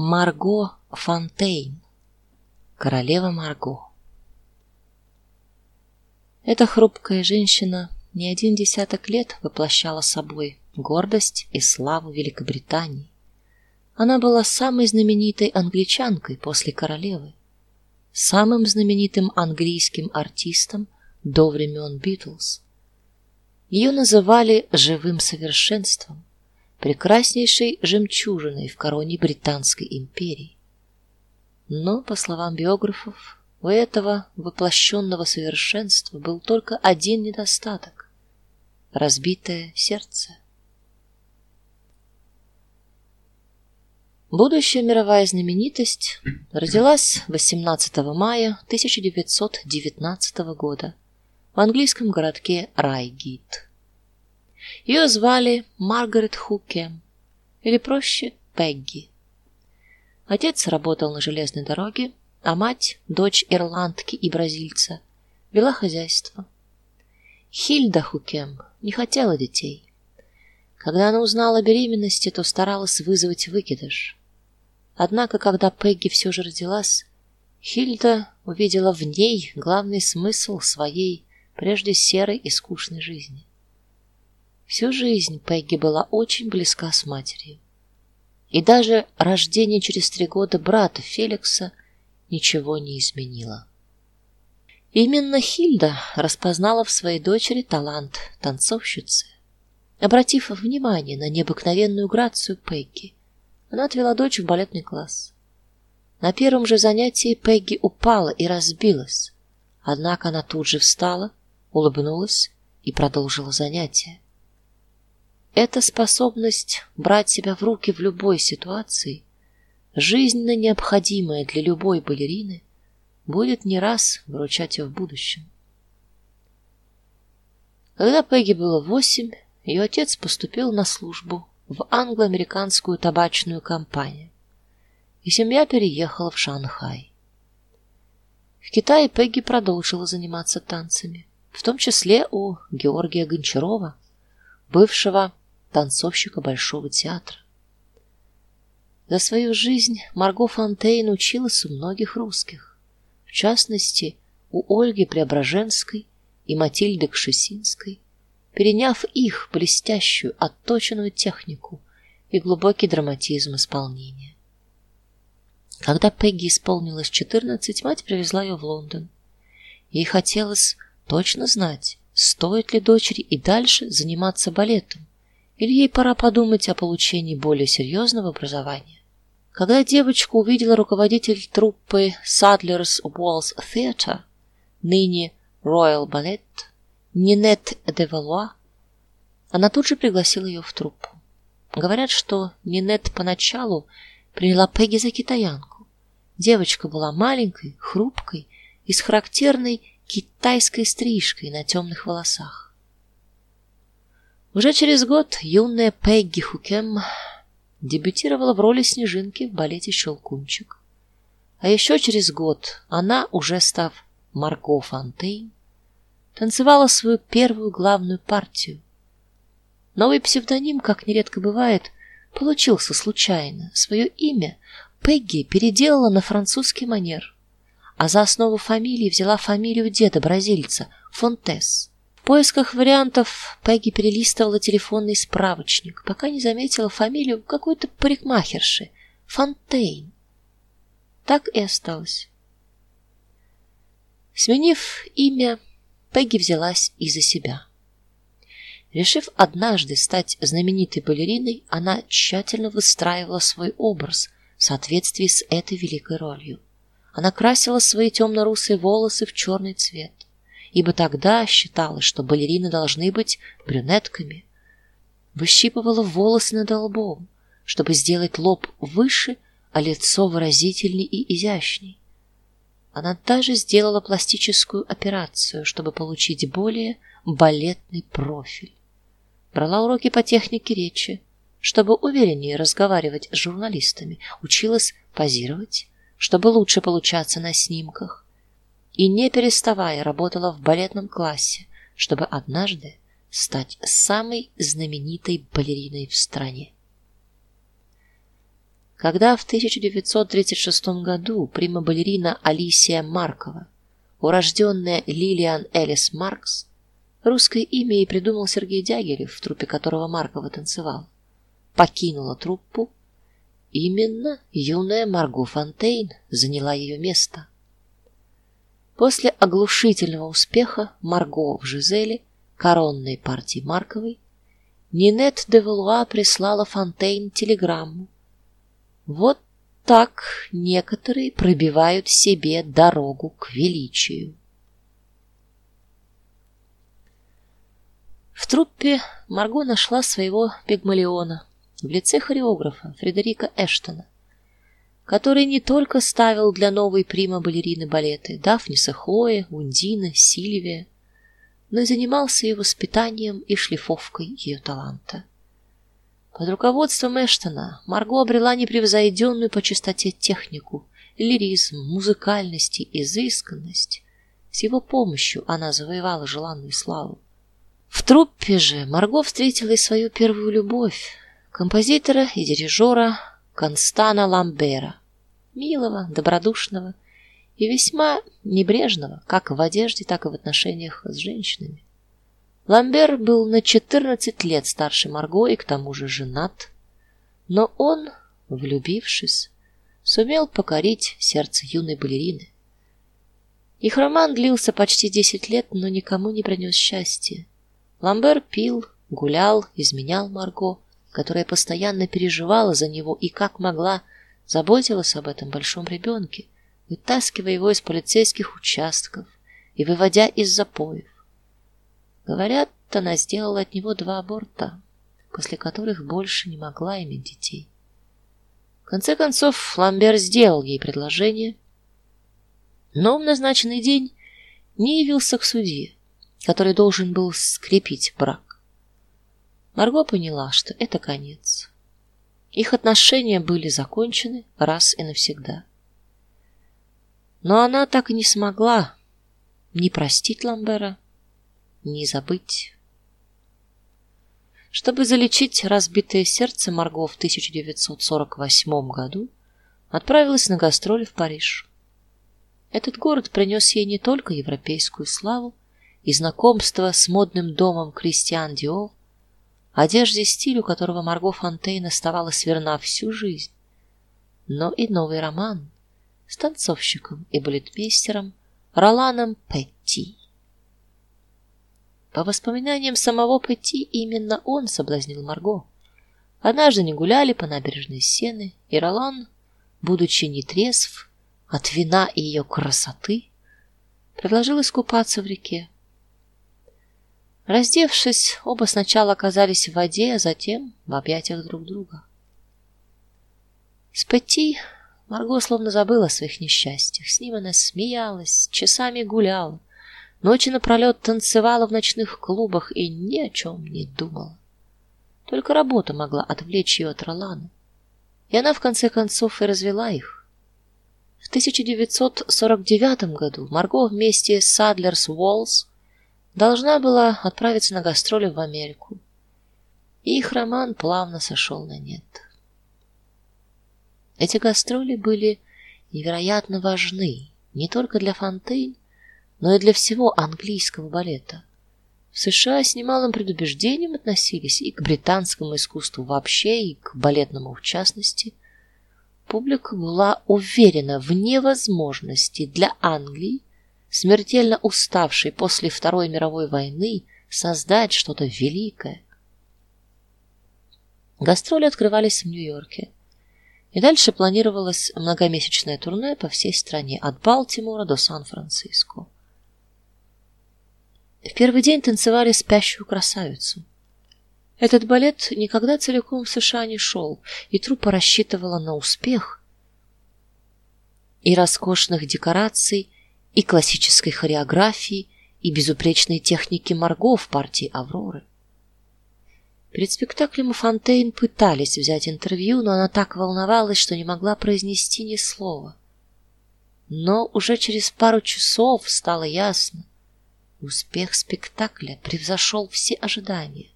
Марго Фонтейн. Королева Марго. Эта хрупкая женщина не один десяток лет воплощала собой гордость и славу Великобритании. Она была самой знаменитой англичанкой после королевы, самым знаменитым английским артистом до времен Битлз. Ее называли живым совершенством, прекраснейшей жемчужиной в короне британской империи. Но, по словам биографов, у этого воплощенного совершенства был только один недостаток разбитое сердце. Будущая мировая знаменитость родилась 18 мая 1919 года в английском городке Райгит. Ее звали Маргарет Хукем, или проще Пегги. Отец работал на железной дороге, а мать, дочь ирландки и бразильца, вела хозяйство. Хильда Хукем не хотела детей. Когда она узнала о беременности, то старалась вызвать выкидыш. Однако, когда Пегги все же родилась, Хильда увидела в ней главный смысл своей прежде серой и скучной жизни. Всю жизнь Пегги была очень близка с матерью. И даже рождение через три года брата Феликса ничего не изменило. Именно Хильда распознала в своей дочери талант танцовщицы. Обратив внимание на необыкновенную грацию Пегги, она отвела дочь в балетный класс. На первом же занятии Пегги упала и разбилась. Однако она тут же встала, улыбнулась и продолжила занятие. Эта способность брать себя в руки в любой ситуации, жизненно необходимая для любой балерины, будет не раз выручать ее в будущем. Когда Пегги было восемь, ее отец поступил на службу в англо-американскую табачную компанию, и семья переехала в Шанхай. В Китае Пегги продолжила заниматься танцами, в том числе у Георгия Гончарова, бывшего танцовщика Большого театра. За свою жизнь Марго Фонтейн училась у многих русских, в частности, у Ольги Преображенской и Матильды Кшесинской переняв их блестящую, отточенную технику и глубокий драматизм исполнения. Когда Пегги исполнилось четырнадцать, мать привезла ее в Лондон. Ей хотелось точно знать, стоит ли дочери и дальше заниматься балетом, или ей пора подумать о получении более серьезного образования. Когда девочку увидела руководитель труппы Sadler's Walls Theatre, ныне Royal Ballet, Нинет де Валуа, она тут же пригласила ее в труппу. Говорят, что Нинет поначалу приняла Пегги за китаянку. Девочка была маленькой, хрупкой и с характерной китайской стрижкой на темных волосах. Уже через год юная Пегги Хукем дебютировала в роли Снежинки в балете Щелкунчик. А еще через год она, уже став Марго Фонтейн, танцевала свою первую главную партию. Новый псевдоним, как нередко бывает, получился случайно. Свое имя Пегги переделала на французский манер, а за основу фамилии взяла фамилию деда бразильца Фонтес. Поисках вариантов Пегги перелистывала телефонный справочник, пока не заметила фамилию какой-то парикмахерши Фонтейн. Так и осталось. Сменив имя, Пегги взялась и за себя. Решив однажды стать знаменитой балериной, она тщательно выстраивала свой образ в соответствии с этой великой ролью. Она красила свои темно-русые волосы в черный цвет, ибо тогда считалось, что балерины должны быть брюнетками. Выщипывала волосы над лбом, чтобы сделать лоб выше, а лицо выразительней и изящней. Она даже сделала пластическую операцию, чтобы получить более балетный профиль. Брала уроки по технике речи, чтобы увереннее разговаривать с журналистами, училась позировать, чтобы лучше получаться на снимках, и не переставая работала в балетном классе, чтобы однажды стать самой знаменитой балериной в стране. Когда в 1936 году прима-балерина Алисия Маркова, урожденная Лилиан Элис Маркс, русское имя ей придумал Сергей Дягилев, в труппе которого Маркова танцевал, покинула труппу, именно юная Марго Фонтейн заняла ее место. После оглушительного успеха Марго в Жизели, коронной партии Марковой, Нинет де Валуа прислала Фонтейн телеграмму. Вот так некоторые пробивают себе дорогу к величию. В труппе Марго нашла своего пигмалиона в лице хореографа Фредерика Эштона, который не только ставил для новой прима-балерины балеты Дафниса Хлоя, Ундина, Сильвия, но и занимался ее воспитанием и шлифовкой ее таланта. Под руководством Эштона Марго обрела непревзойденную по чистоте технику, лиризм, музыкальность и изысканность. С его помощью она завоевала желанную славу. В труппе же Марго встретила и свою первую любовь, композитора и дирижера Констана Ламбера, милого, добродушного и весьма небрежного, как в одежде, так и в отношениях с женщинами. Ламбер был на 14 лет старше Марго и к тому же женат, но он, влюбившись, сумел покорить сердце юной балерины. Их роман длился почти 10 лет, но никому не принес счастья. Ламбер пил, гулял, изменял Марго, которая постоянно переживала за него и как могла заботилась об этом большом ребенке, вытаскивая его из полицейских участков и выводя из запоев. Говорят, она сделала от него два аборта, после которых больше не могла иметь детей. В конце концов, Ламбер сделал ей предложение, но в назначенный день не явился к судье, который должен был скрепить брак. Марго поняла, что это конец. Их отношения были закончены раз и навсегда. Но она так и не смогла ни простить Ламбера, ни забыть. Чтобы залечить разбитое сердце, Марго в 1948 году отправилась на гастроли в Париж. Этот город принес ей не только европейскую славу и знакомство с модным домом Кристиан Диор, одежде стилю которого Марго Фонтейн оставалась верна всю жизнь, но и новый роман с танцовщиком и балетмейстером Роланом Петти. По воспоминаниям самого Петти, именно он соблазнил Марго. Однажды они гуляли по набережной Сены, и Ролан, будучи нетрезв от вина и ее красоты, предложил искупаться в реке. Раздевшись, оба сначала оказались в воде, а затем в объятиях друг друга. С Петти Марго словно забыла о своих несчастьях. С ним она смеялась, часами гуляла, ночи напролет танцевала в ночных клубах и ни о чем не думала. Только работа могла отвлечь ее от Ролана. И она в конце концов и развела их. В 1949 году Марго вместе с Садлерс Уоллс должна была отправиться на гастроли в Америку. И их роман плавно сошел на нет. Эти гастроли были невероятно важны не только для Фонтейн, но и для всего английского балета. В США с немалым предубеждением относились и к британскому искусству вообще, и к балетному в частности. Публика была уверена в невозможности для Англии смертельно уставший после Второй мировой войны, создать что-то великое. Гастроли открывались в Нью-Йорке. И дальше планировалось многомесячное турне по всей стране, от Балтимора до Сан-Франциско. В первый день танцевали спящую красавицу. Этот балет никогда целиком в США не шел, и труппа рассчитывала на успех и роскошных декораций, и классической хореографии, и безупречной техники Марго в партии Авроры. Перед спектаклем у Фонтейн пытались взять интервью, но она так волновалась, что не могла произнести ни слова. Но уже через пару часов стало ясно, успех спектакля превзошел все ожидания.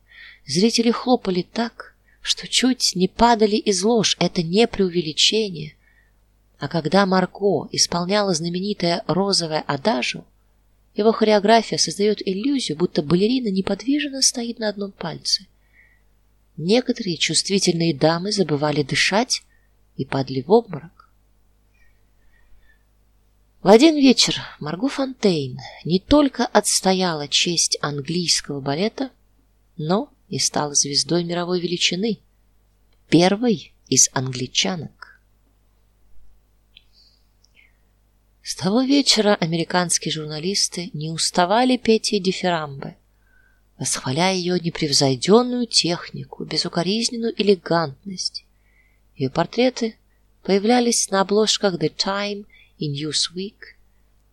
Зрители хлопали так, что чуть не падали из лож. Это не преувеличение. А когда Марко исполняла знаменитое розовое адажу, его хореография создает иллюзию, будто балерина неподвижно стоит на одном пальце. Некоторые чувствительные дамы забывали дышать и падали в обморок. В один вечер Марго Фонтейн не только отстояла честь английского балета, но и стала звездой мировой величины, первой из англичанок. С того вечера американские журналисты не уставали петь ей дифирамбы, восхваляя ее непревзойденную технику, безукоризненную элегантность. Ее портреты появлялись на обложках The Time и Newsweek.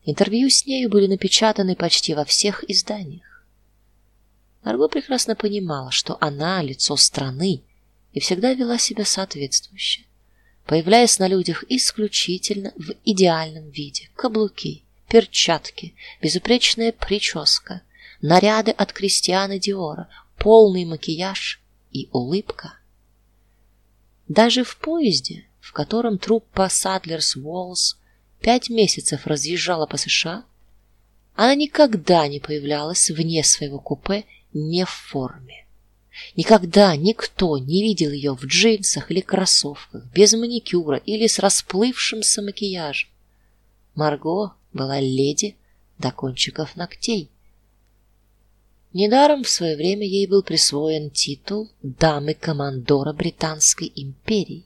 Интервью с нею были напечатаны почти во всех изданиях. Марго прекрасно понимала, что она лицо страны и всегда вела себя соответствующе, появляясь на людях исключительно в идеальном виде: каблуки, перчатки, безупречная прическа, наряды от Кристиана Диора, полный макияж и улыбка. Даже в поезде, в котором труппа Садлерс Уоллс пять месяцев разъезжала по США, она никогда не появлялась вне своего купе не в форме. Никогда никто не видел ее в джинсах или кроссовках, без маникюра или с расплывшимся макияжем. Марго была леди до кончиков ногтей. Недаром в свое время ей был присвоен титул дамы командора британской империи.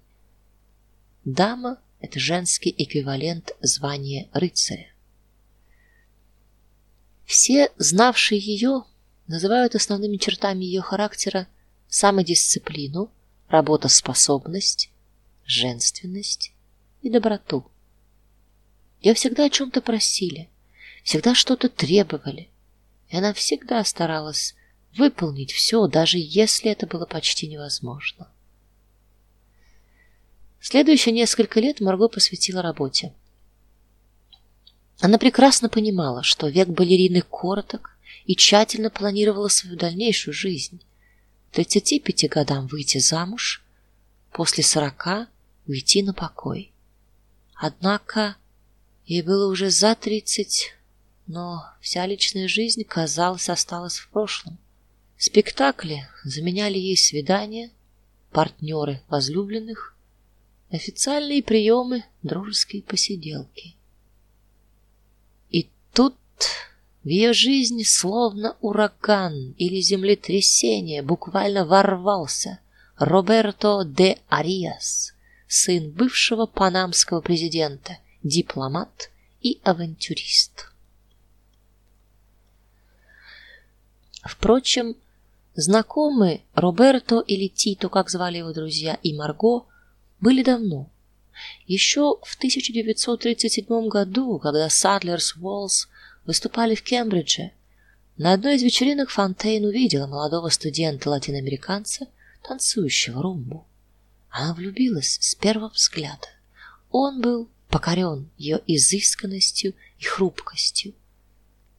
Дама это женский эквивалент звания рыцаря. Все, знавшие ее, называют основными чертами ее характера самодисциплину, работоспособность, женственность и доброту. Ее всегда о чем то просили, всегда что-то требовали, и она всегда старалась выполнить все, даже если это было почти невозможно. Следующие несколько лет Марго посвятила работе. Она прекрасно понимала, что век балерины короток, и тщательно планировала свою дальнейшую жизнь. К 35 годам выйти замуж, после 40 уйти на покой. Однако ей было уже за 30, но вся личная жизнь, казалось, осталась в прошлом. Спектакли заменяли ей свидания, партнеры возлюбленных, официальные приемы, дружеские посиделки. И тут в ее жизнь словно ураган или землетрясение буквально ворвался Роберто де Ариас, сын бывшего панамского президента, дипломат и авантюрист. Впрочем, знакомы Роберто или Тито, как звали его друзья, и Марго были давно. Еще в 1937 году, когда Садлерс Уоллс выступали в Кембридже, на одной из вечеринок Фонтейн увидела молодого студента-латиноамериканца, танцующего румбу. Она влюбилась с первого взгляда. Он был покорен ее изысканностью и хрупкостью.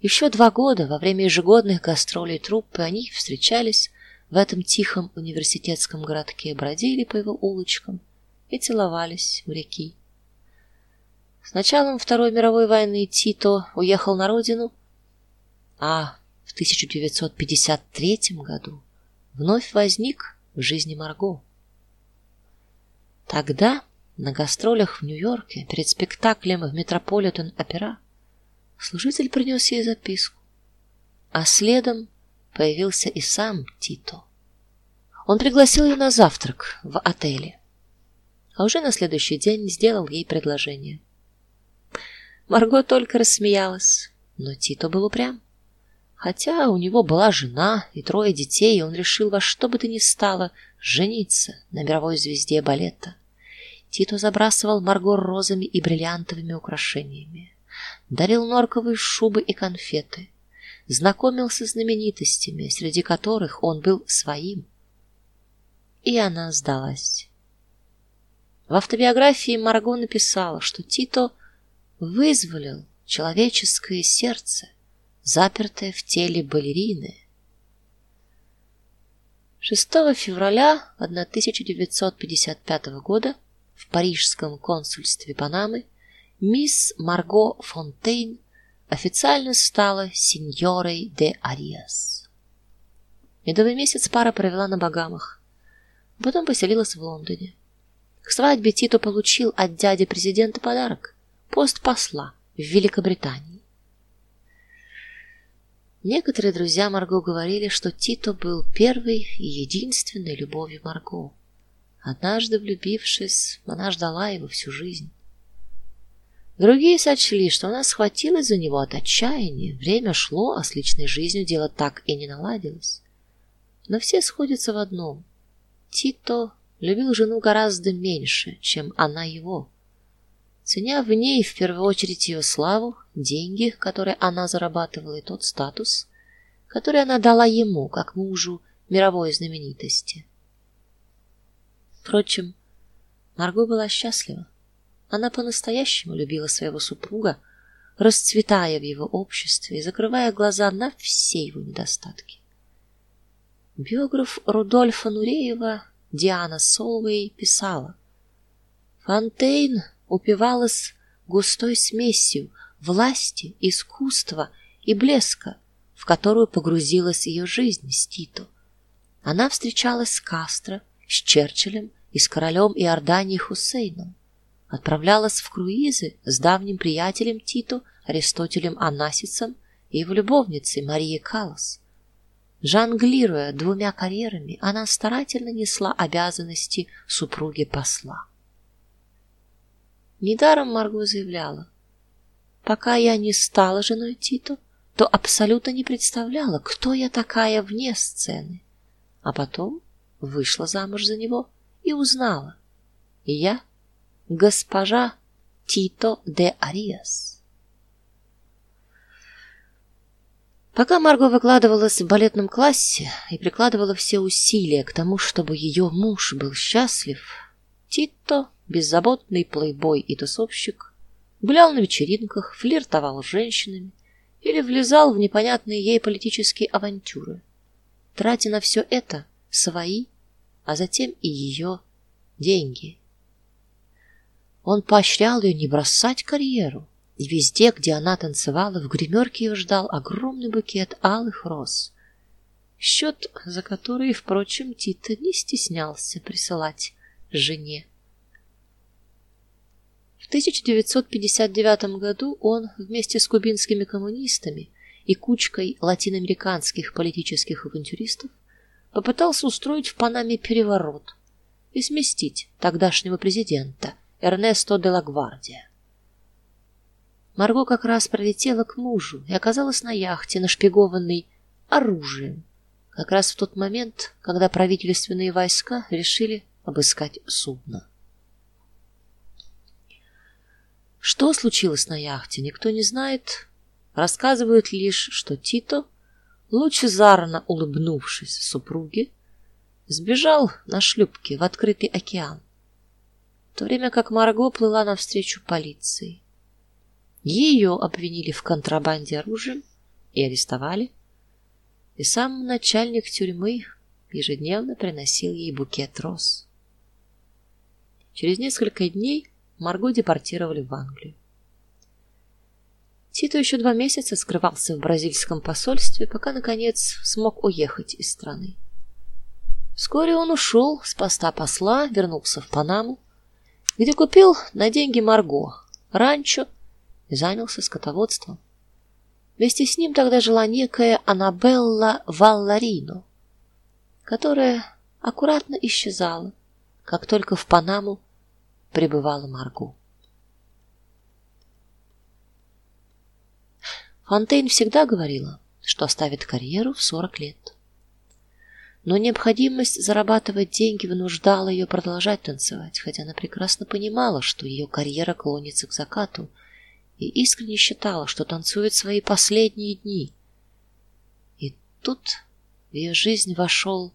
Еще два года во время ежегодных гастролей труппы они встречались в этом тихом университетском городке, бродили по его улочкам и целовались у реки. С началом Второй мировой войны Тито уехал на родину, а в 1953 году вновь возник в жизни Марго. Тогда на гастролях в Нью-Йорке перед спектаклем в Метрополитен-опера служитель принес ей записку, а следом появился и сам Тито. Он пригласил ее на завтрак в отеле а уже на следующий день сделал ей предложение. Марго только рассмеялась, но Тито был упрям. Хотя у него была жена и трое детей, он решил во что бы то ни стало жениться на мировой звезде балета. Тито забрасывал Марго розами и бриллиантовыми украшениями, дарил норковые шубы и конфеты, знакомился с знаменитостями, среди которых он был своим. И она сдалась. В автобиографии Марго написала, что Тито вызволил человеческое сердце, запертое в теле балерины. 6 февраля 1955 года в парижском консульстве Панамы мисс Марго Фонтейн официально стала сеньорой де Ариас. Медовый месяц пара провела на Багамах, потом поселилась в Лондоне. К свадьбе Тито получил от дяди президента подарок пост посла в Великобритании. Некоторые друзья Марго говорили, что Тито был первой и единственной любовью Марго. Однажды влюбившись, она ждала его всю жизнь. Другие сочли, что она схватилась за него от отчаяния. Время шло, а с личной жизнью дело так и не наладилось. Но все сходятся в одном: Тито любил жену гораздо меньше, чем она его. Ценя в ней в первую очередь ее славу, деньги, которые она зарабатывала, и тот статус, который она дала ему, как мужу мировой знаменитости. Впрочем, Марго была счастлива. Она по-настоящему любила своего супруга, расцветая в его обществе и закрывая глаза на все его недостатки. Биограф Рудольфа Нуреева Диана Солвей писала: Фонтейн упивалась густой смесью власти, искусства и блеска, в которую погрузилась ее жизнь с Тито. Она встречалась с Кастро, с Черчиллем и с королем Иордании Хусейном. Отправлялась в круизы с давним приятелем Тито Аристотелем Анасисом и его любовницей Марией Каллас. Жонглируя двумя карьерами, она старательно несла обязанности супруги посла. Недаром Марго заявляла: "Пока я не стала женой Тито, то абсолютно не представляла, кто я такая вне сцены. А потом вышла замуж за него и узнала: я госпожа Тито де Ариас". Пока Марго выкладывалась в балетном классе и прикладывала все усилия к тому, чтобы ее муж был счастлив, Тито беззаботный плейбой и тусовщик, гулял на вечеринках, флиртовал с женщинами или влезал в непонятные ей политические авантюры, тратя на все это свои, а затем и ее деньги. Он поощрял ее не бросать карьеру, и везде, где она танцевала, в гримерке ее ждал огромный букет алых роз, счет за который, впрочем, Тита не стеснялся присылать жене. В 1959 году он вместе с кубинскими коммунистами и кучкой латиноамериканских политических авантюристов попытался устроить в Панаме переворот и сместить тогдашнего президента Эрнесто де ла Гвардия. Марго как раз пролетела к мужу и оказалась на яхте, нашпигованной оружием, как раз в тот момент, когда правительственные войска решили обыскать судно. Что случилось на яхте, никто не знает. Рассказывают лишь, что Тито, лучезарно улыбнувшись супруге, сбежал на шлюпке в открытый океан, в то время как Марго плыла навстречу полиции. Ее обвинили в контрабанде оружия и арестовали. И сам начальник тюрьмы ежедневно приносил ей букет роз. Через несколько дней Марго депортировали в Англию. Тито еще два месяца скрывался в бразильском посольстве, пока наконец смог уехать из страны. Вскоре он ушел с поста посла, вернулся в Панаму, где купил на деньги Марго ранчо и занялся скотоводством. Вместе с ним тогда жила некая Анабелла Валларино, которая аккуратно исчезала, как только в Панаму прибывала Марго. Фонтейн всегда говорила, что оставит карьеру в 40 лет. Но необходимость зарабатывать деньги вынуждала ее продолжать танцевать, хотя она прекрасно понимала, что ее карьера клонится к закату, и искренне считала, что танцует свои последние дни. И тут в ее жизнь вошел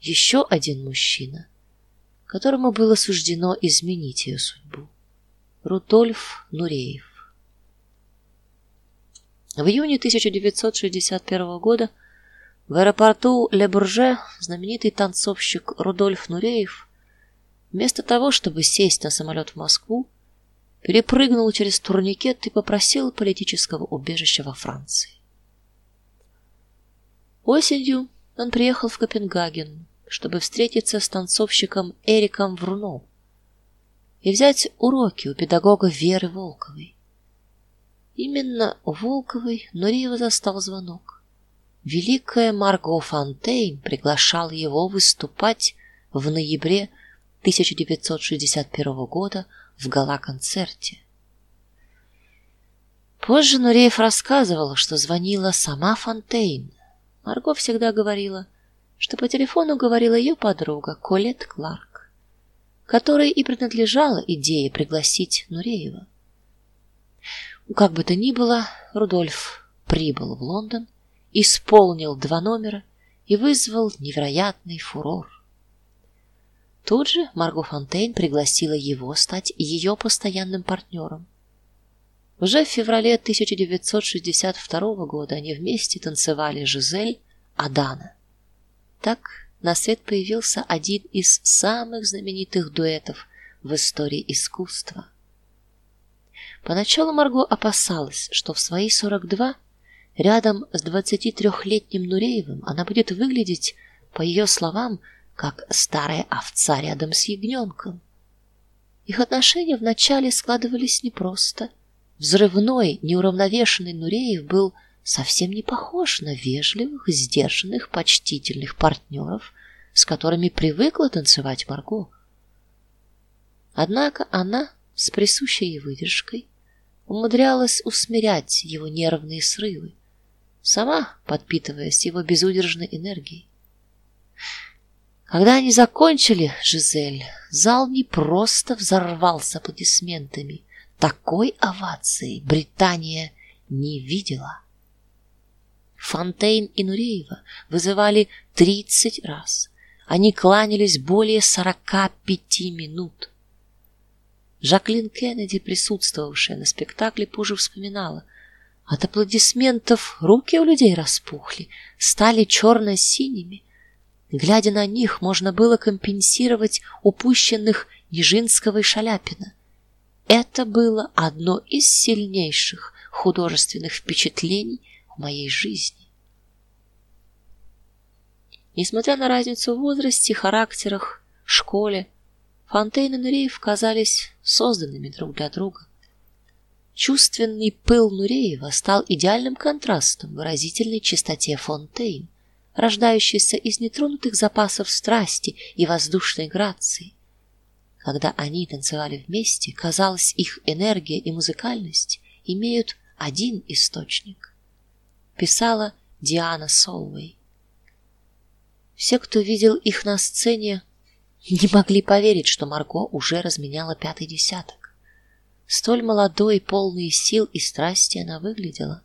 еще один мужчина, которому было суждено изменить ее судьбу. Рудольф Нуреев. В июне 1961 года В аэропорту Ле-Бурже знаменитый танцовщик Рудольф Нуреев вместо того, чтобы сесть на самолет в Москву, перепрыгнул через турникет и попросил политического убежища во Франции. Осенью он приехал в Копенгаген, чтобы встретиться с танцовщиком Эриком Вруно и взять уроки у педагога Веры Волковой. Именно у Волковой Нуриева застал звонок. Великая Марго Фонтейн приглашала его выступать в ноябре 1961 года в гала-концерте. Позже Нуреев рассказывал, что звонила сама Фонтейн. Марго всегда говорила, что по телефону говорила ее подруга Колет Кларк, которой и принадлежала идея пригласить Нуреева. Как бы то ни было, Рудольф прибыл в Лондон, исполнил два номера и вызвал невероятный фурор. Тут же Марго Фонтейн пригласила его стать ее постоянным партнером. Уже в феврале 1962 года они вместе танцевали Жизель Адана. Так на свет появился один из самых знаменитых дуэтов в истории искусства. Поначалу Марго опасалась, что в свои 42 рядом с 23-летним Нуреевым она будет выглядеть, по ее словам, как старая овца рядом с ягненком. Их отношения вначале складывались непросто. Взрывной, неуравновешенный Нуреев был совсем не похож на вежливых, сдержанных, почтительных партнеров, с которыми привыкла танцевать Марго. Однако она с присущей ей выдержкой умудрялась усмирять его нервные срывы, сама подпитываясь его безудержной энергией. Когда они закончили, Жизель, зал не просто взорвался аплодисментами. Такой овации Британия не видела. Фонтейн и Нуреева вызывали тридцать раз. Они кланялись более сорока пяти минут. Жаклин Кеннеди, присутствовавшая на спектакле, позже вспоминала: от аплодисментов руки у людей распухли, стали черно синими Глядя на них, можно было компенсировать упущенных Нижинского и Шаляпина. Это было одно из сильнейших художественных впечатлений моей жизни. Несмотря на разницу в возрасте, характерах, школе, Фонтейн и Нуреев казались созданными друг для друга. Чувственный пыл Нуреева стал идеальным контрастом выразительной чистоте Фонтейн рождающийся из нетронутых запасов страсти и воздушной грации. Когда они танцевали вместе, казалось, их энергия и музыкальность имеют один источник. Писала Диана Солвей. Все, кто видел их на сцене, не могли поверить, что Марго уже разменяла пятый десяток. Столь молодой, полной сил и страсти она выглядела.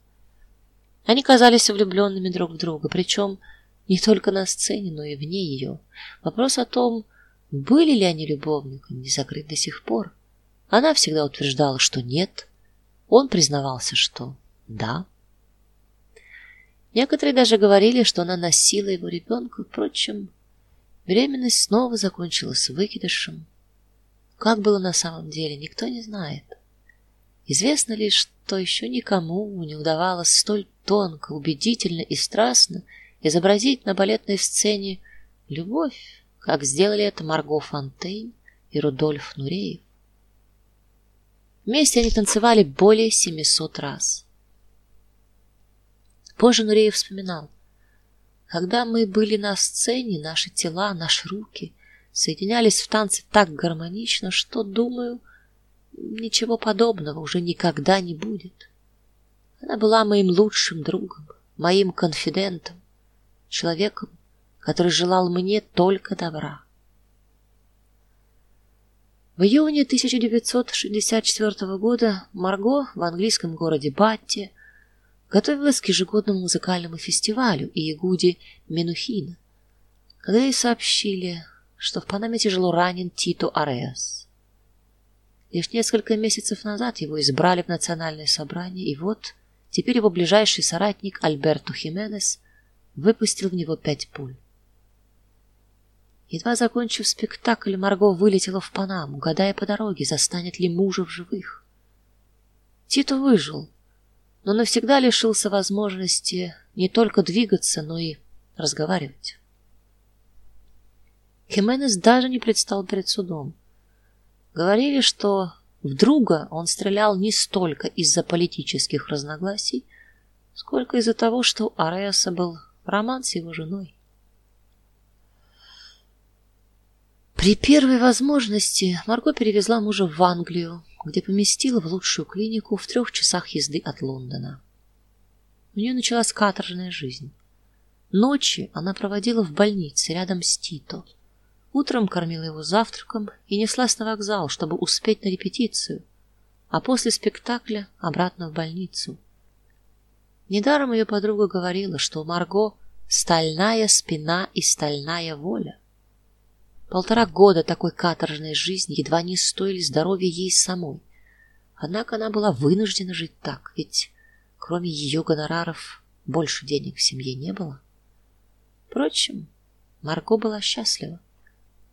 Они казались влюбленными друг в друга, причем не только на сцене, но и вне ее. Вопрос о том, были ли они любовниками, не закрыт до сих пор. Она всегда утверждала, что нет. Он признавался, что да. Некоторые даже говорили, что она носила его ребенка. Впрочем, беременность снова закончилась выкидышем. Как было на самом деле, никто не знает. Известно лишь, что еще никому не удавалось столь тонко, убедительно и страстно изобразить на балетной сцене любовь, как сделали это Марго Фонтейн и Рудольф Нуреев. Вместе они танцевали более 700 раз. Позже Нуреев вспоминал: когда мы были на сцене, наши тела, наши руки соединялись в танце так гармонично, что, думаю, ничего подобного уже никогда не будет. Она была моим лучшим другом, моим конфидентом, человеком, который желал мне только добра. В июне 1964 года Марго в английском городе Батте готовилась к ежегодному музыкальному фестивалю Иегуди Менухина, когда ей сообщили, что в Панаме тяжело ранен Тито Ареас. Лишь несколько месяцев назад его избрали в национальное собрание, и вот теперь его ближайший соратник Альберто Хименес выпустил в него пять пуль. Едва закончив спектакль, Марго вылетела в Панаму, гадая по дороге, застанет ли мужа в живых. Тито выжил, но навсегда лишился возможности не только двигаться, но и разговаривать. Хименес даже не предстал перед судом. Говорили, что в друга он стрелял не столько из-за политических разногласий, сколько из-за того, что у Ареаса был роман с его женой. При первой возможности Марго перевезла мужа в Англию, где поместила в лучшую клинику в трех часах езды от Лондона. У нее началась каторжная жизнь. Ночи она проводила в больнице рядом с Тито. Утром кормила его завтраком и неслась на вокзал, чтобы успеть на репетицию, а после спектакля обратно в больницу. Недаром ее подруга говорила, что у Марго стальная спина и стальная воля. Полтора года такой каторжной жизни едва не стоили здоровья ей самой. Однако она была вынуждена жить так, ведь кроме ее гонораров больше денег в семье не было. Впрочем, Марго была счастлива.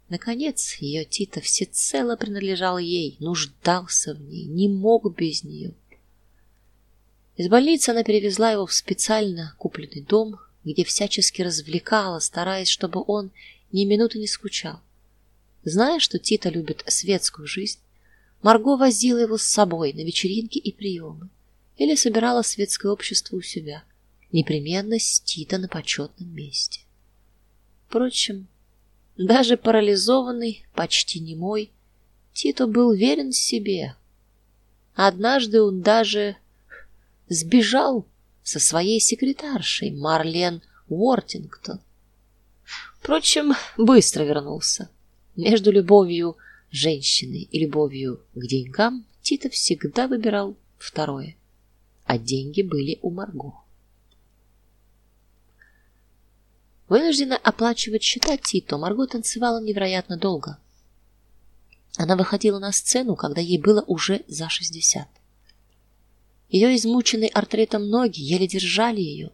Наконец, ее Тита всецело принадлежал ей, нуждался в ней, не мог без нее. Из больницы она перевезла его в специально купленный дом, где всячески развлекала, стараясь, чтобы он ни минуты не скучал. Зная, что Тита любит светскую жизнь, Марго возила его с собой на вечеринки и приемы или собирала светское общество у себя, непременно с Тита на почетном месте. Впрочем, даже парализованный, почти немой, Тито был верен себе. Однажды он даже сбежал со своей секретаршей Марлен Уортингтон Впрочем, быстро вернулся. Между любовью женщины и любовью к деньгам Тита всегда выбирал второе. А деньги были у Марго. Вынуждена оплачивать счета Тито, Марго танцевала невероятно долго. Она выходила на сцену, когда ей было уже за шестьдесят. Ее измученные артритом ноги еле держали ее,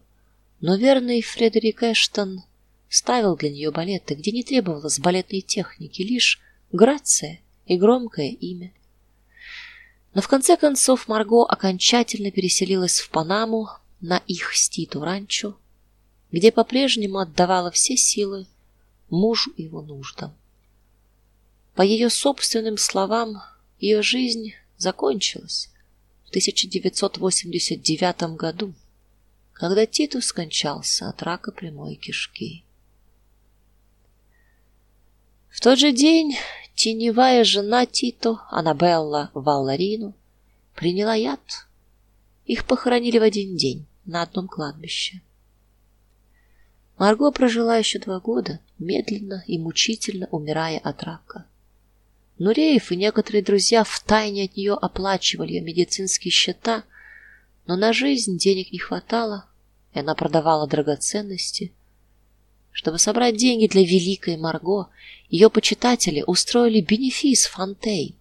но верный Фредерик Эштон ставил для нее балеты, где не требовалось балетной техники, лишь грация и громкое имя. Но в конце концов Марго окончательно переселилась в Панаму на их ститу ранчо, где по-прежнему отдавала все силы мужу и его нуждам. По ее собственным словам, ее жизнь закончилась в 1989 году, когда Титус скончался от рака прямой кишки. В тот же день теневая жена Тито, Анабелла Валларину, приняла яд. Их похоронили в один день на одном кладбище. Марго прожила еще два года, медленно и мучительно умирая от рака. Нуреев и некоторые друзья втайне от нее оплачивали ее медицинские счета, но на жизнь денег не хватало, и она продавала драгоценности, чтобы собрать деньги для великой Марго, ее почитатели устроили бенефис Фонтейн.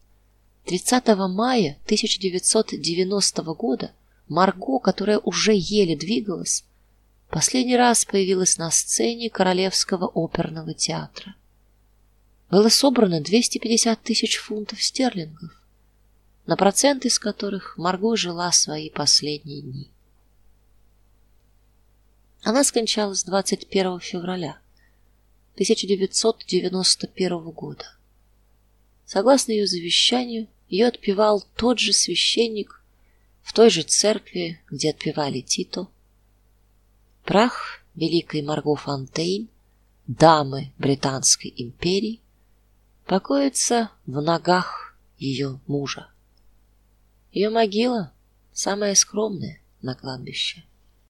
30 мая 1990 года Марго, которая уже еле двигалась, последний раз появилась на сцене Королевского оперного театра. Было собрано 250 тысяч фунтов стерлингов, на проценты из которых Марго жила свои последние дни. Она скончалась 21 февраля 1991 года. Согласно ее завещанию, ее отпевал тот же священник в той же церкви, где отпевали Тито. Прах великой Марго Фонтейн, дамы британской империи, покоится в ногах ее мужа. Ее могила самая скромная на кладбище.